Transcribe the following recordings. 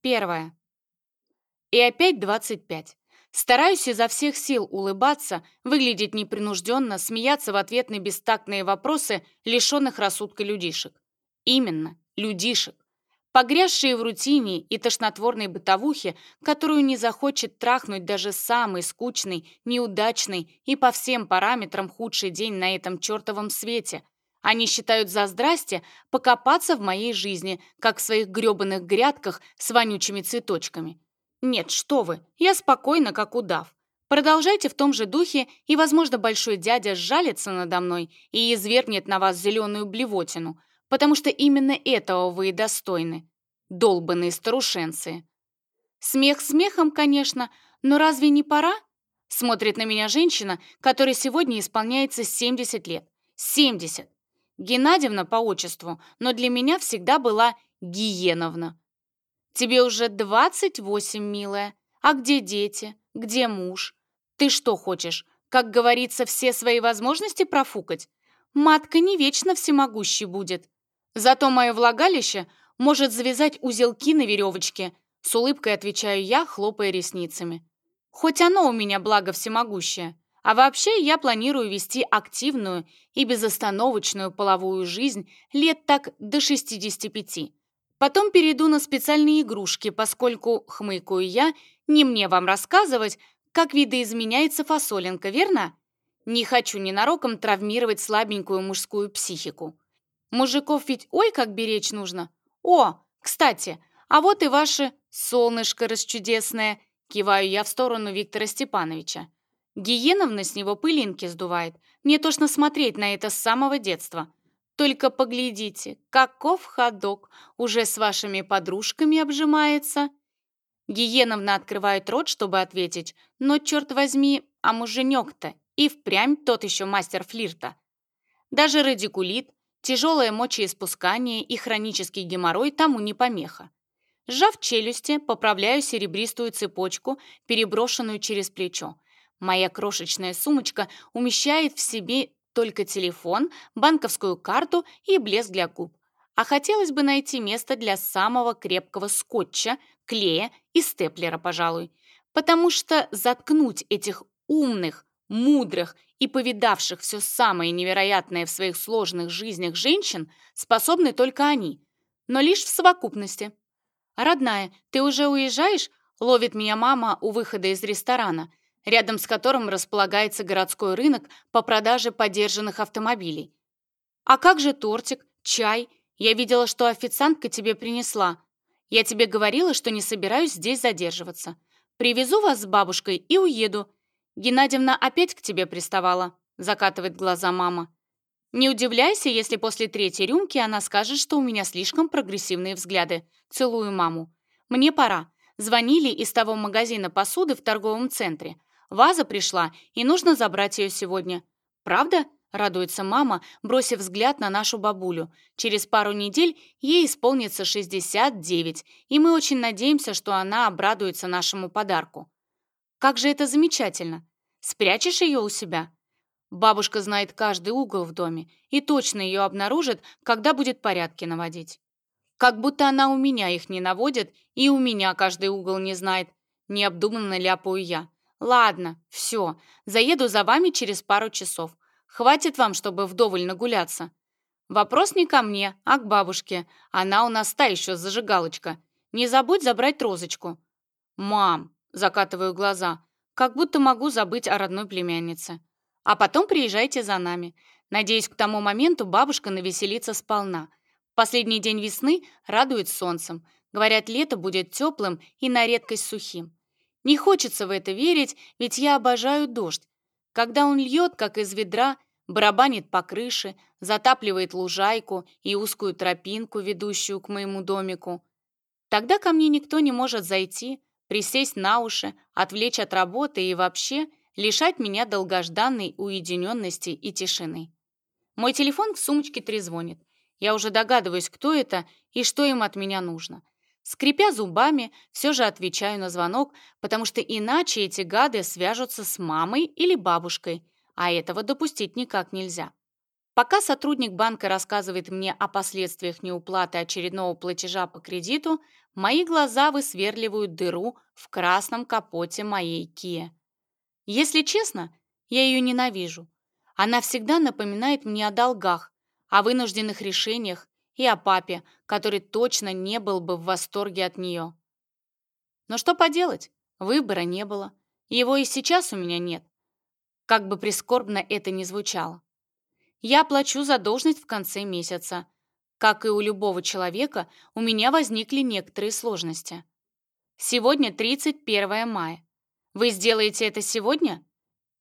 Первое. И опять 25. Стараюсь изо всех сил улыбаться, выглядеть непринужденно, смеяться в ответ на бестактные вопросы лишенных рассудка людишек. Именно, людишек. Погрязшие в рутине и тошнотворной бытовухе, которую не захочет трахнуть даже самый скучный, неудачный и по всем параметрам худший день на этом чертовом свете – они считают за здрасте покопаться в моей жизни, как в своих грёбаных грядках с вонючими цветочками. Нет, что вы, я спокойна, как удав. Продолжайте в том же духе, и, возможно, большой дядя сжалится надо мной и извергнет на вас зеленую блевотину, потому что именно этого вы и достойны. Долбанные старушенцы. Смех смехом, конечно, но разве не пора? Смотрит на меня женщина, которой сегодня исполняется 70 лет. 70! Геннадьевна по отчеству, но для меня всегда была Гиеновна. Тебе уже 28, милая. А где дети? Где муж? Ты что хочешь, как говорится, все свои возможности профукать? Матка не вечно всемогущей будет. Зато мое влагалище может завязать узелки на веревочке, с улыбкой отвечаю я, хлопая ресницами. Хоть оно у меня благо всемогущее. А вообще я планирую вести активную и безостановочную половую жизнь лет так до 65. Потом перейду на специальные игрушки, поскольку, хмыкаю я, не мне вам рассказывать, как видоизменяется фасолинка, верно? Не хочу ненароком травмировать слабенькую мужскую психику. Мужиков ведь ой как беречь нужно. О, кстати, а вот и ваше солнышко расчудесное, киваю я в сторону Виктора Степановича. Гиеновна с него пылинки сдувает. Мне тошно смотреть на это с самого детства. Только поглядите, каков ходок уже с вашими подружками обжимается. Гиеновна открывает рот, чтобы ответить, но, черт возьми, а муженек-то и впрямь тот еще мастер флирта. Даже радикулит, тяжелое мочеиспускание и хронический геморрой тому не помеха. Сжав челюсти, поправляю серебристую цепочку, переброшенную через плечо, Моя крошечная сумочка умещает в себе только телефон, банковскую карту и блеск для губ. А хотелось бы найти место для самого крепкого скотча, клея и степлера, пожалуй. Потому что заткнуть этих умных, мудрых и повидавших все самое невероятное в своих сложных жизнях женщин способны только они, но лишь в совокупности. «Родная, ты уже уезжаешь?» — ловит меня мама у выхода из ресторана — рядом с которым располагается городской рынок по продаже подержанных автомобилей. «А как же тортик, чай? Я видела, что официантка тебе принесла. Я тебе говорила, что не собираюсь здесь задерживаться. Привезу вас с бабушкой и уеду. Геннадьевна опять к тебе приставала», — закатывает глаза мама. «Не удивляйся, если после третьей рюмки она скажет, что у меня слишком прогрессивные взгляды. Целую маму. Мне пора. Звонили из того магазина посуды в торговом центре. Ваза пришла, и нужно забрать ее сегодня. Правда?» — радуется мама, бросив взгляд на нашу бабулю. «Через пару недель ей исполнится 69, и мы очень надеемся, что она обрадуется нашему подарку». «Как же это замечательно! Спрячешь ее у себя?» Бабушка знает каждый угол в доме и точно ее обнаружит, когда будет порядки наводить. Как будто она у меня их не наводит, и у меня каждый угол не знает, необдуманно ляпаю я. Ладно, все, заеду за вами через пару часов. Хватит вам, чтобы вдоволь нагуляться. Вопрос не ко мне, а к бабушке. Она у нас та еще зажигалочка. Не забудь забрать розочку. Мам, закатываю глаза, как будто могу забыть о родной племяннице. А потом приезжайте за нами. Надеюсь, к тому моменту бабушка навеселится сполна. Последний день весны радует солнцем. Говорят, лето будет теплым и на редкость сухим. Не хочется в это верить, ведь я обожаю дождь. Когда он льет, как из ведра, барабанит по крыше, затапливает лужайку и узкую тропинку, ведущую к моему домику. Тогда ко мне никто не может зайти, присесть на уши, отвлечь от работы и вообще лишать меня долгожданной уединенности и тишины. Мой телефон к сумочке трезвонит. Я уже догадываюсь, кто это и что им от меня нужно — Скрипя зубами, все же отвечаю на звонок, потому что иначе эти гады свяжутся с мамой или бабушкой, а этого допустить никак нельзя. Пока сотрудник банка рассказывает мне о последствиях неуплаты очередного платежа по кредиту, мои глаза высверливают дыру в красном капоте моей Kia. Если честно, я ее ненавижу. Она всегда напоминает мне о долгах, о вынужденных решениях, и о папе, который точно не был бы в восторге от нее. Но что поделать, выбора не было. Его и сейчас у меня нет. Как бы прискорбно это ни звучало. Я плачу задолженность в конце месяца. Как и у любого человека, у меня возникли некоторые сложности. Сегодня 31 мая. Вы сделаете это сегодня?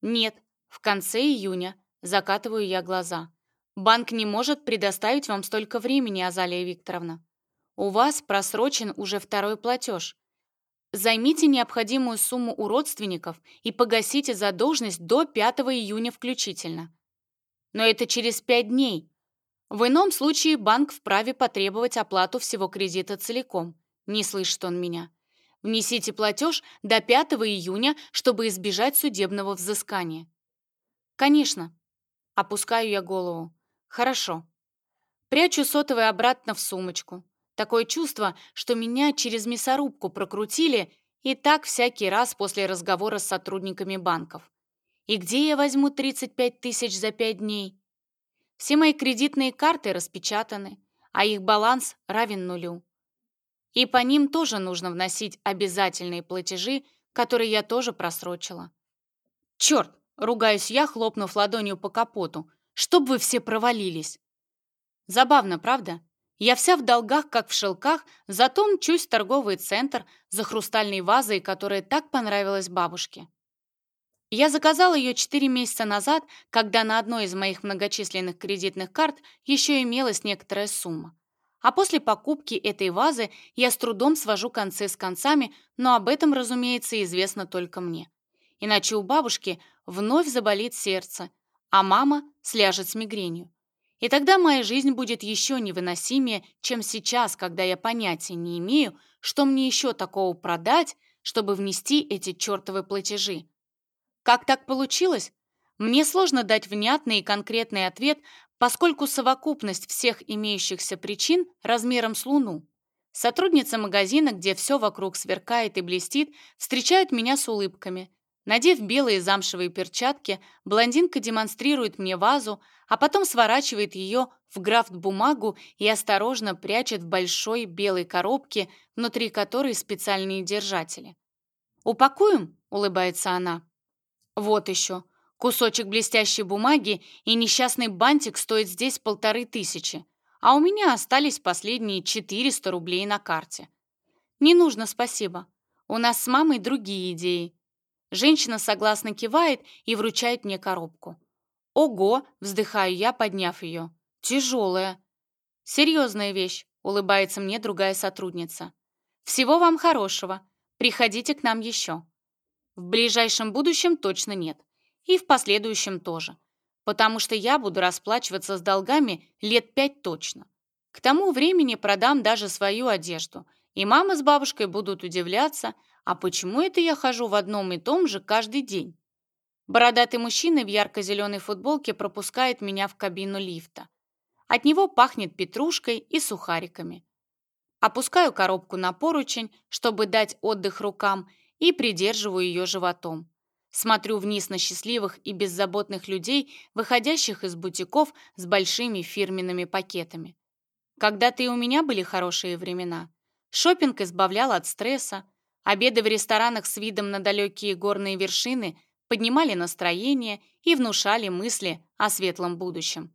Нет, в конце июня. Закатываю я глаза. Банк не может предоставить вам столько времени, Азалия Викторовна. У вас просрочен уже второй платеж. Займите необходимую сумму у родственников и погасите задолженность до 5 июня включительно. Но это через 5 дней. В ином случае банк вправе потребовать оплату всего кредита целиком. Не слышит он меня. Внесите платеж до 5 июня, чтобы избежать судебного взыскания. Конечно. Опускаю я голову. Хорошо. Прячу сотовый обратно в сумочку. Такое чувство, что меня через мясорубку прокрутили и так всякий раз после разговора с сотрудниками банков. И где я возьму 35 тысяч за 5 дней? Все мои кредитные карты распечатаны, а их баланс равен нулю. И по ним тоже нужно вносить обязательные платежи, которые я тоже просрочила. Черт, ругаюсь я, хлопнув ладонью по капоту, чтобы вы все провалились. Забавно, правда? Я вся в долгах, как в шелках, зато мчусь в торговый центр за хрустальной вазой, которая так понравилась бабушке. Я заказал ее 4 месяца назад, когда на одной из моих многочисленных кредитных карт еще имелась некоторая сумма. А после покупки этой вазы я с трудом свожу концы с концами, но об этом, разумеется, известно только мне. Иначе у бабушки вновь заболит сердце, а мама сляжет с мигренью. И тогда моя жизнь будет еще невыносимее, чем сейчас, когда я понятия не имею, что мне еще такого продать, чтобы внести эти чертовы платежи. Как так получилось? Мне сложно дать внятный и конкретный ответ, поскольку совокупность всех имеющихся причин размером с Луну. Сотрудница магазина, где все вокруг сверкает и блестит, встречает меня с улыбками – Надев белые замшевые перчатки, блондинка демонстрирует мне вазу, а потом сворачивает ее в графт-бумагу и осторожно прячет в большой белой коробке, внутри которой специальные держатели. «Упакуем?» — улыбается она. «Вот еще. Кусочек блестящей бумаги и несчастный бантик стоит здесь полторы тысячи, а у меня остались последние 400 рублей на карте. Не нужно, спасибо. У нас с мамой другие идеи», Женщина согласно кивает и вручает мне коробку. «Ого!» — вздыхаю я, подняв ее. «Тяжелая!» «Серьезная вещь!» — улыбается мне другая сотрудница. «Всего вам хорошего! Приходите к нам еще!» В ближайшем будущем точно нет. И в последующем тоже. Потому что я буду расплачиваться с долгами лет пять точно. К тому времени продам даже свою одежду, и мама с бабушкой будут удивляться, «А почему это я хожу в одном и том же каждый день?» Бородатый мужчина в ярко-зеленой футболке пропускает меня в кабину лифта. От него пахнет петрушкой и сухариками. Опускаю коробку на поручень, чтобы дать отдых рукам, и придерживаю ее животом. Смотрю вниз на счастливых и беззаботных людей, выходящих из бутиков с большими фирменными пакетами. Когда-то и у меня были хорошие времена. Шопинг избавлял от стресса, Обеды в ресторанах с видом на далекие горные вершины поднимали настроение и внушали мысли о светлом будущем.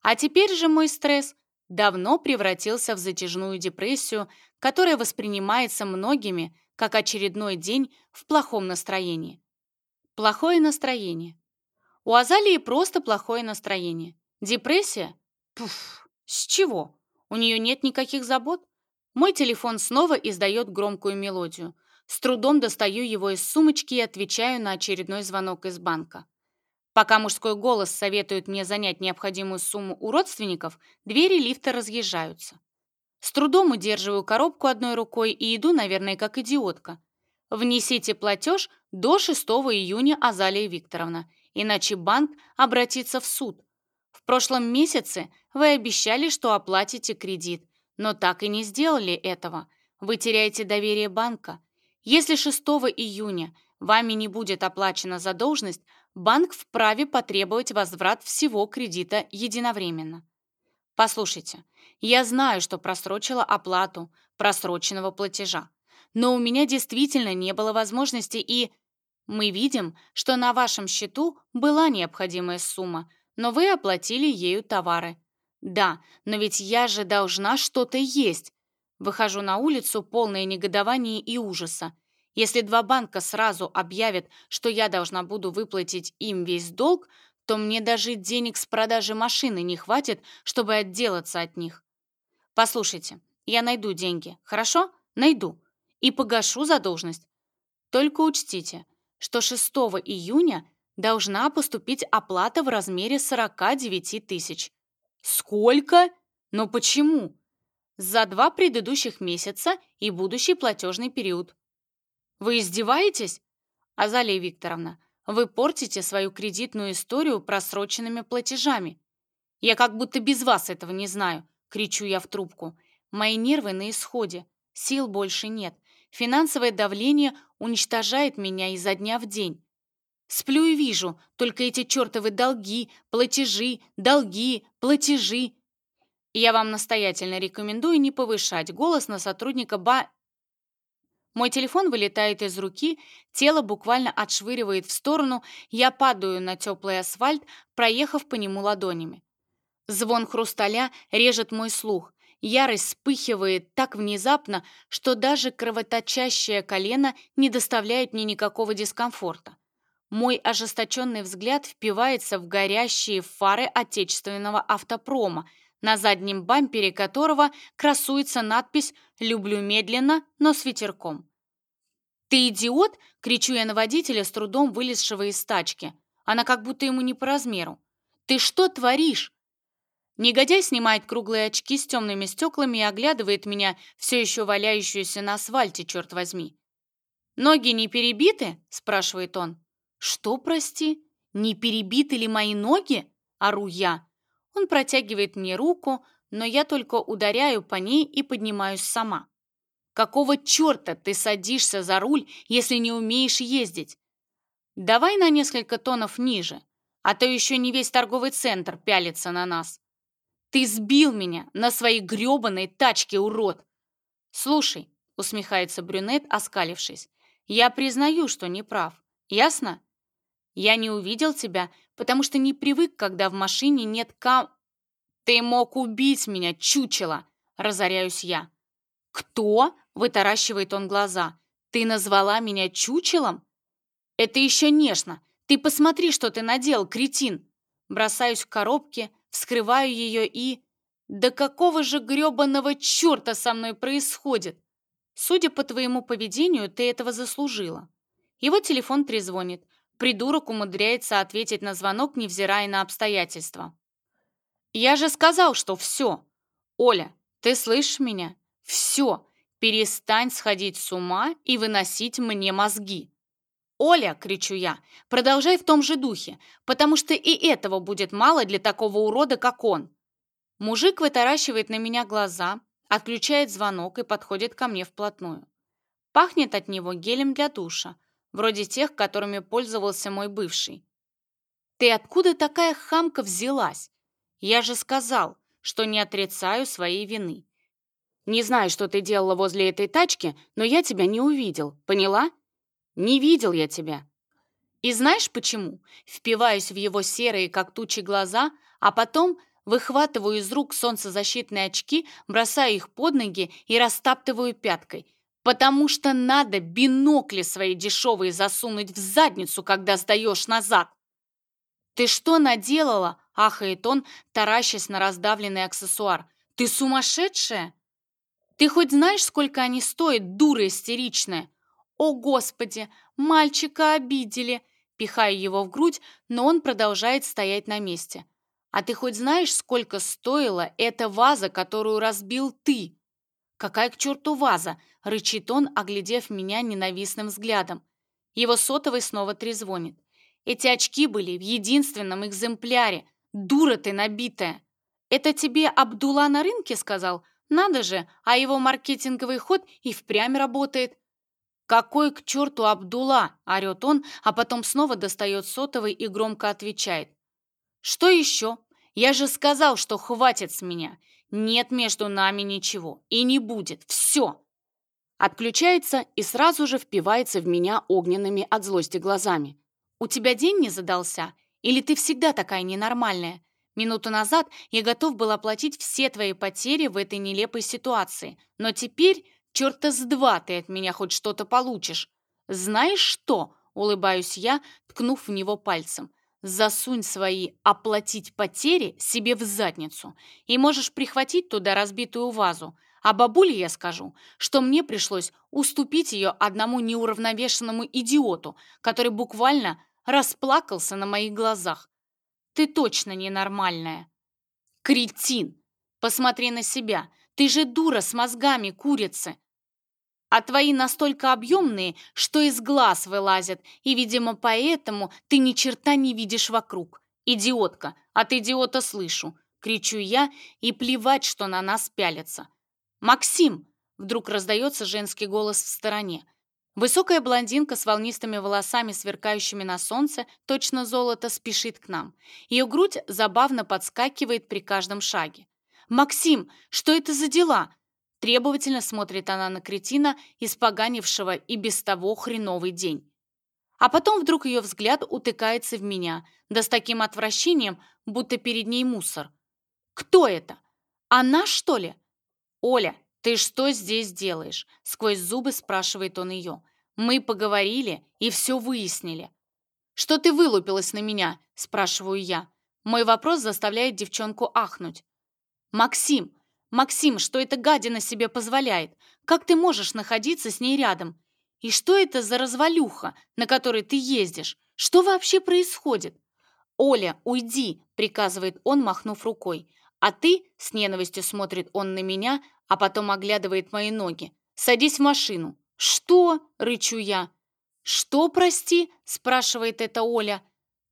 А теперь же мой стресс давно превратился в затяжную депрессию, которая воспринимается многими как очередной день в плохом настроении. Плохое настроение. У Азалии просто плохое настроение. Депрессия? Пуф, с чего? У нее нет никаких забот? Мой телефон снова издает громкую мелодию. С трудом достаю его из сумочки и отвечаю на очередной звонок из банка. Пока мужской голос советует мне занять необходимую сумму у родственников, двери лифта разъезжаются. С трудом удерживаю коробку одной рукой и иду, наверное, как идиотка. Внесите платеж до 6 июня, Азалия Викторовна, иначе банк обратится в суд. В прошлом месяце вы обещали, что оплатите кредит, но так и не сделали этого. Вы теряете доверие банка. Если 6 июня вами не будет оплачена задолженность, банк вправе потребовать возврат всего кредита единовременно. Послушайте, я знаю, что просрочила оплату просроченного платежа, но у меня действительно не было возможности и... Мы видим, что на вашем счету была необходимая сумма, но вы оплатили ею товары. Да, но ведь я же должна что-то есть, Выхожу на улицу, полное негодование и ужаса. Если два банка сразу объявят, что я должна буду выплатить им весь долг, то мне даже денег с продажи машины не хватит, чтобы отделаться от них. Послушайте, я найду деньги, хорошо? Найду. И погашу задолженность. Только учтите, что 6 июня должна поступить оплата в размере 49 тысяч. Сколько? Но почему? за два предыдущих месяца и будущий платежный период. Вы издеваетесь? Азалия Викторовна, вы портите свою кредитную историю просроченными платежами. Я как будто без вас этого не знаю, кричу я в трубку. Мои нервы на исходе, сил больше нет. Финансовое давление уничтожает меня изо дня в день. Сплю и вижу, только эти чертовы долги, платежи, долги, платежи. Я вам настоятельно рекомендую не повышать голос на сотрудника ба... Мой телефон вылетает из руки, тело буквально отшвыривает в сторону, я падаю на теплый асфальт, проехав по нему ладонями. Звон хрусталя режет мой слух. Ярость вспыхивает так внезапно, что даже кровоточащее колено не доставляет мне никакого дискомфорта. Мой ожесточенный взгляд впивается в горящие фары отечественного автопрома — на заднем бампере которого красуется надпись «Люблю медленно, но с ветерком». «Ты идиот!» — кричу я на водителя, с трудом вылезшего из тачки. Она как будто ему не по размеру. «Ты что творишь?» Негодяй снимает круглые очки с темными стеклами и оглядывает меня, все еще валяющуюся на асфальте, черт возьми. «Ноги не перебиты?» — спрашивает он. «Что, прости? Не перебиты ли мои ноги?» — ору я. Он протягивает мне руку, но я только ударяю по ней и поднимаюсь сама. «Какого черта ты садишься за руль, если не умеешь ездить? Давай на несколько тонов ниже, а то еще не весь торговый центр пялится на нас. Ты сбил меня на своей гребаной тачке, урод!» «Слушай», — усмехается брюнет, оскалившись, «я признаю, что не прав. Ясно? Я не увидел тебя, потому что не привык, когда в машине нет кам... Ты мог убить меня, чучело! Разоряюсь я. Кто? Вытаращивает он глаза. Ты назвала меня чучелом? Это еще нежно. Ты посмотри, что ты надел, кретин. Бросаюсь к коробке, вскрываю ее и... Да какого же гребаного чёрта со мной происходит? Судя по твоему поведению, ты этого заслужила. Его телефон трезвонит придурок умудряется ответить на звонок, невзирая на обстоятельства. «Я же сказал, что все! Оля, ты слышишь меня? Все! Перестань сходить с ума и выносить мне мозги!» «Оля!» — кричу я. «Продолжай в том же духе, потому что и этого будет мало для такого урода, как он!» Мужик вытаращивает на меня глаза, отключает звонок и подходит ко мне вплотную. Пахнет от него гелем для душа, вроде тех, которыми пользовался мой бывший. «Ты откуда такая хамка взялась? Я же сказал, что не отрицаю своей вины. Не знаю, что ты делала возле этой тачки, но я тебя не увидел, поняла? Не видел я тебя». И знаешь почему? Впиваюсь в его серые, как тучи, глаза, а потом выхватываю из рук солнцезащитные очки, бросаю их под ноги и растаптываю пяткой – потому что надо бинокли свои дешевые засунуть в задницу, когда сдаешь назад. «Ты что наделала?» – ахает он, таращась на раздавленный аксессуар. «Ты сумасшедшая? Ты хоть знаешь, сколько они стоят, дура истеричная?» «О, Господи! Мальчика обидели!» пихая его в грудь, но он продолжает стоять на месте. «А ты хоть знаешь, сколько стоила эта ваза, которую разбил ты?» «Какая к черту ваза? рычит он, оглядев меня ненавистным взглядом. Его сотовый снова трезвонит. Эти очки были в единственном экземпляре. Дура ты набитая! Это тебе Абдула на рынке сказал? Надо же, а его маркетинговый ход и впрямь работает. «Какой к черту Абдула? – орет он, а потом снова достает сотовый и громко отвечает. «Что еще? Я же сказал, что хватит с меня. Нет между нами ничего. И не будет. Все!» Отключается и сразу же впивается в меня огненными от злости глазами. «У тебя день не задался? Или ты всегда такая ненормальная? Минуту назад я готов был оплатить все твои потери в этой нелепой ситуации, но теперь черта с два ты от меня хоть что-то получишь. Знаешь что?» — улыбаюсь я, ткнув в него пальцем. «Засунь свои «оплатить потери» себе в задницу, и можешь прихватить туда разбитую вазу». А бабуле я скажу, что мне пришлось уступить ее одному неуравновешенному идиоту, который буквально расплакался на моих глазах. Ты точно ненормальная. Кретин! Посмотри на себя. Ты же дура с мозгами курицы. А твои настолько объемные, что из глаз вылазят, и, видимо, поэтому ты ни черта не видишь вокруг. Идиотка, от идиота слышу. Кричу я, и плевать, что на нас пялятся. «Максим!» — вдруг раздается женский голос в стороне. Высокая блондинка с волнистыми волосами, сверкающими на солнце, точно золото, спешит к нам. Ее грудь забавно подскакивает при каждом шаге. «Максим, что это за дела?» Требовательно смотрит она на кретина, испоганившего и без того хреновый день. А потом вдруг ее взгляд утыкается в меня, да с таким отвращением, будто перед ней мусор. «Кто это? Она, что ли?» «Оля, ты что здесь делаешь?» — сквозь зубы спрашивает он ее. «Мы поговорили и все выяснили». «Что ты вылупилась на меня?» — спрашиваю я. Мой вопрос заставляет девчонку ахнуть. «Максим! Максим, что эта гадина себе позволяет? Как ты можешь находиться с ней рядом? И что это за развалюха, на которой ты ездишь? Что вообще происходит?» «Оля, уйди!» — приказывает он, махнув рукой. «А ты?» — с ненавистью смотрит он на меня, а потом оглядывает мои ноги. «Садись в машину». «Что?» — рычу я. «Что, прости?» — спрашивает эта Оля.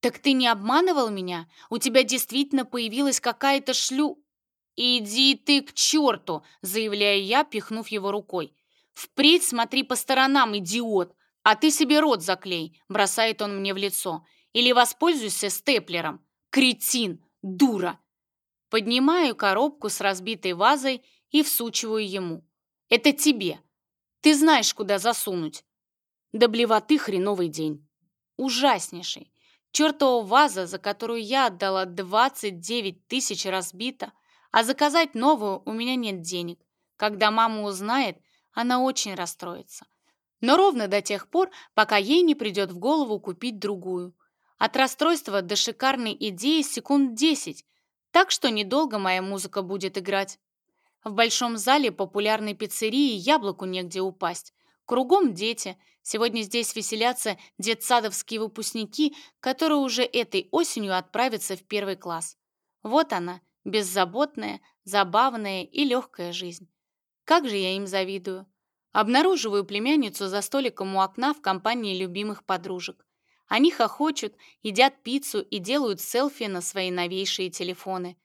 «Так ты не обманывал меня? У тебя действительно появилась какая-то шлю...» «Иди ты к черту!» — заявляю я, пихнув его рукой. «Впредь смотри по сторонам, идиот! А ты себе рот заклей!» — бросает он мне в лицо. «Или воспользуйся степлером! Кретин! Дура!» Поднимаю коробку с разбитой вазой и всучиваю ему. «Это тебе. Ты знаешь, куда засунуть». Да хреновый день. Ужаснейший. Чертова ваза, за которую я отдала 29 тысяч разбита, а заказать новую у меня нет денег. Когда мама узнает, она очень расстроится. Но ровно до тех пор, пока ей не придет в голову купить другую. От расстройства до шикарной идеи секунд 10, так что недолго моя музыка будет играть. В большом зале популярной пиццерии яблоку негде упасть. Кругом дети. Сегодня здесь веселятся детсадовские выпускники, которые уже этой осенью отправятся в первый класс. Вот она, беззаботная, забавная и легкая жизнь. Как же я им завидую. Обнаруживаю племянницу за столиком у окна в компании любимых подружек. Они хохочут, едят пиццу и делают селфи на свои новейшие телефоны.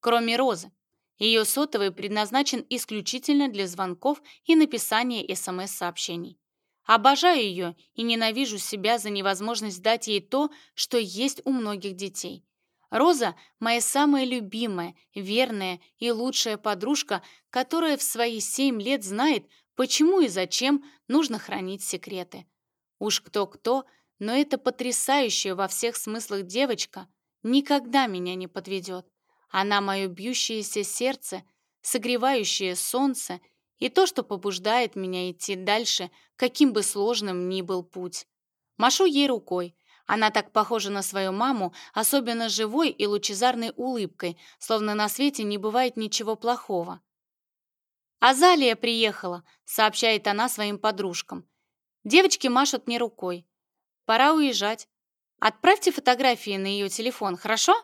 Кроме Розы. Ее сотовый предназначен исключительно для звонков и написания СМС-сообщений. Обожаю ее и ненавижу себя за невозможность дать ей то, что есть у многих детей. Роза – моя самая любимая, верная и лучшая подружка, которая в свои семь лет знает, почему и зачем нужно хранить секреты. Уж кто-кто, но эта потрясающая во всех смыслах девочка никогда меня не подведет. Она мое бьющееся сердце, согревающее солнце и то, что побуждает меня идти дальше, каким бы сложным ни был путь. Машу ей рукой. Она так похожа на свою маму, особенно живой и лучезарной улыбкой, словно на свете не бывает ничего плохого. «Азалия приехала», — сообщает она своим подружкам. Девочки машут мне рукой. «Пора уезжать. Отправьте фотографии на ее телефон, хорошо?»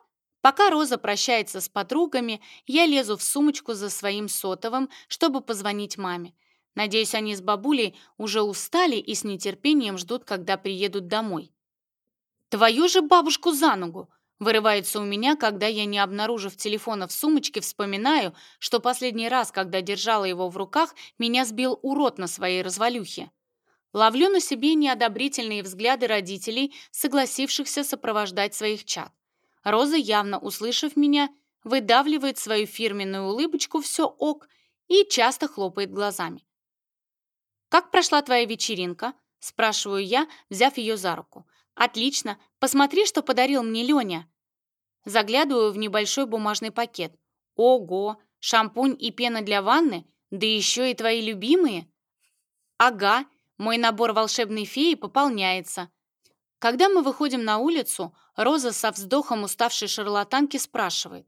Пока Роза прощается с подругами, я лезу в сумочку за своим сотовым, чтобы позвонить маме. Надеюсь, они с бабулей уже устали и с нетерпением ждут, когда приедут домой. «Твою же бабушку за ногу!» Вырывается у меня, когда я, не обнаружив телефона в сумочке, вспоминаю, что последний раз, когда держала его в руках, меня сбил урод на своей развалюхе. Ловлю на себе неодобрительные взгляды родителей, согласившихся сопровождать своих чад. Роза, явно услышав меня, выдавливает свою фирменную улыбочку «все ок» и часто хлопает глазами. «Как прошла твоя вечеринка?» – спрашиваю я, взяв ее за руку. «Отлично! Посмотри, что подарил мне Леня!» Заглядываю в небольшой бумажный пакет. «Ого! Шампунь и пена для ванны? Да еще и твои любимые!» «Ага! Мой набор волшебной феи пополняется!» Когда мы выходим на улицу, Роза со вздохом уставшей шарлатанки спрашивает.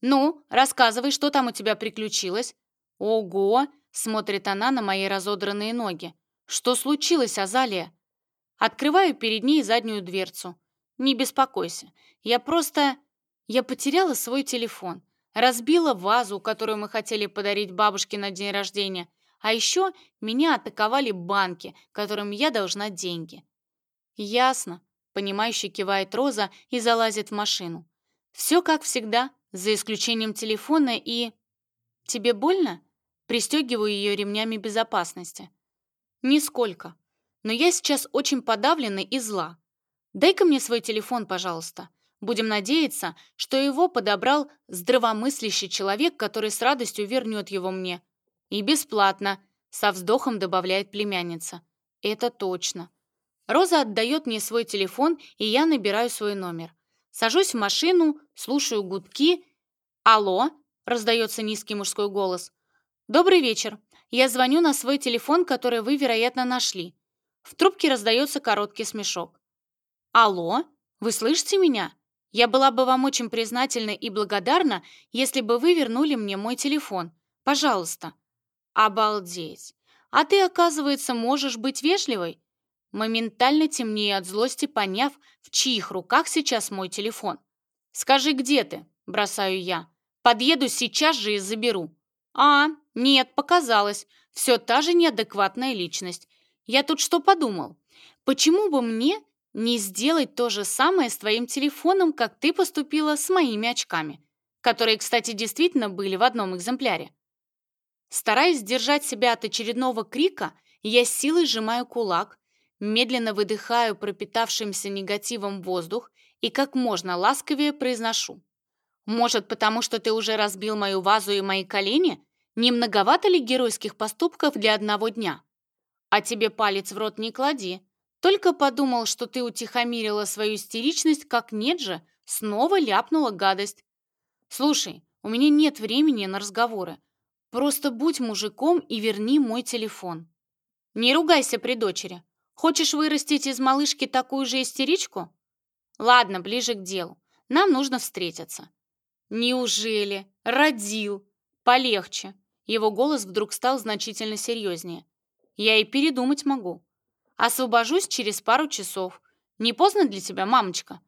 «Ну, рассказывай, что там у тебя приключилось?» «Ого!» — смотрит она на мои разодранные ноги. «Что случилось, Азалия?» Открываю перед ней заднюю дверцу. «Не беспокойся. Я просто... Я потеряла свой телефон. Разбила вазу, которую мы хотели подарить бабушке на день рождения. А еще меня атаковали банки, которым я должна деньги. «Ясно», — понимающе кивает Роза и залазит в машину. «Все как всегда, за исключением телефона и...» «Тебе больно?» — пристегиваю ее ремнями безопасности. «Нисколько. Но я сейчас очень подавлена и зла. Дай-ка мне свой телефон, пожалуйста. Будем надеяться, что его подобрал здравомыслящий человек, который с радостью вернет его мне. И бесплатно», — со вздохом добавляет племянница. «Это точно. Роза отдает мне свой телефон, и я набираю свой номер. Сажусь в машину, слушаю гудки. «Алло!» — раздается низкий мужской голос. «Добрый вечер. Я звоню на свой телефон, который вы, вероятно, нашли». В трубке раздается короткий смешок. «Алло! Вы слышите меня? Я была бы вам очень признательна и благодарна, если бы вы вернули мне мой телефон. Пожалуйста». «Обалдеть! А ты, оказывается, можешь быть вежливой?» Моментально темнее от злости, поняв, в чьих руках сейчас мой телефон. «Скажи, где ты?» – бросаю я. «Подъеду сейчас же и заберу». «А, нет, показалось. Все та же неадекватная личность. Я тут что подумал? Почему бы мне не сделать то же самое с твоим телефоном, как ты поступила с моими очками, которые, кстати, действительно были в одном экземпляре?» Стараясь держать себя от очередного крика, я силой сжимаю кулак, медленно выдыхаю пропитавшимся негативом воздух и как можно ласковее произношу. «Может, потому что ты уже разбил мою вазу и мои колени? Не многовато ли геройских поступков для одного дня? А тебе палец в рот не клади. Только подумал, что ты утихомирила свою истеричность, как нет же, снова ляпнула гадость. Слушай, у меня нет времени на разговоры. Просто будь мужиком и верни мой телефон. Не ругайся при дочери. Хочешь вырастить из малышки такую же истеричку? Ладно, ближе к делу. Нам нужно встретиться. Неужели? Родил. Полегче. Его голос вдруг стал значительно серьезнее. Я и передумать могу. Освобожусь через пару часов. Не поздно для тебя, мамочка?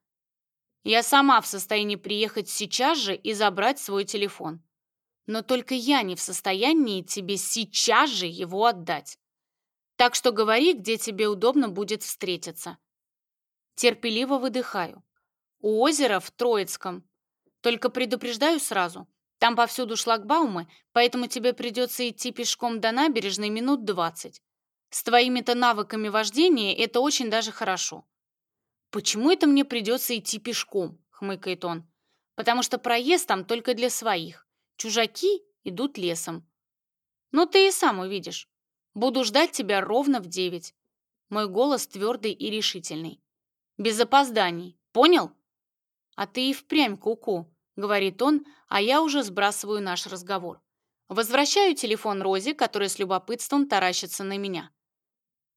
Я сама в состоянии приехать сейчас же и забрать свой телефон. Но только я не в состоянии тебе сейчас же его отдать. Так что говори, где тебе удобно будет встретиться. Терпеливо выдыхаю. У озера в Троицком. Только предупреждаю сразу. Там повсюду шлагбаумы, поэтому тебе придется идти пешком до набережной минут двадцать. С твоими-то навыками вождения это очень даже хорошо. «Почему это мне придется идти пешком?» — хмыкает он. «Потому что проезд там только для своих. Чужаки идут лесом». Но ты и сам увидишь. Буду ждать тебя ровно в девять. Мой голос твердый и решительный. Без опозданий. Понял? А ты и впрямь куку, -ку, говорит он, а я уже сбрасываю наш разговор. Возвращаю телефон Розе, которая с любопытством таращится на меня.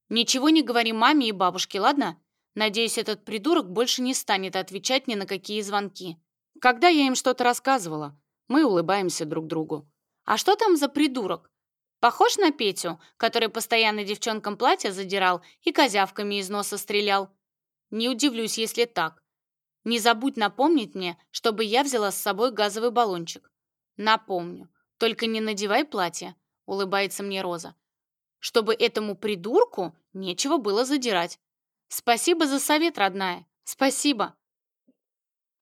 «Ничего не говори маме и бабушке, ладно? Надеюсь, этот придурок больше не станет отвечать ни на какие звонки». Когда я им что-то рассказывала, мы улыбаемся друг другу. «А что там за придурок?» Похож на Петю, который постоянно девчонкам платья задирал и козявками из носа стрелял? Не удивлюсь, если так. Не забудь напомнить мне, чтобы я взяла с собой газовый баллончик. Напомню. Только не надевай платье, улыбается мне Роза. Чтобы этому придурку нечего было задирать. Спасибо за совет, родная. Спасибо.